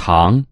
唐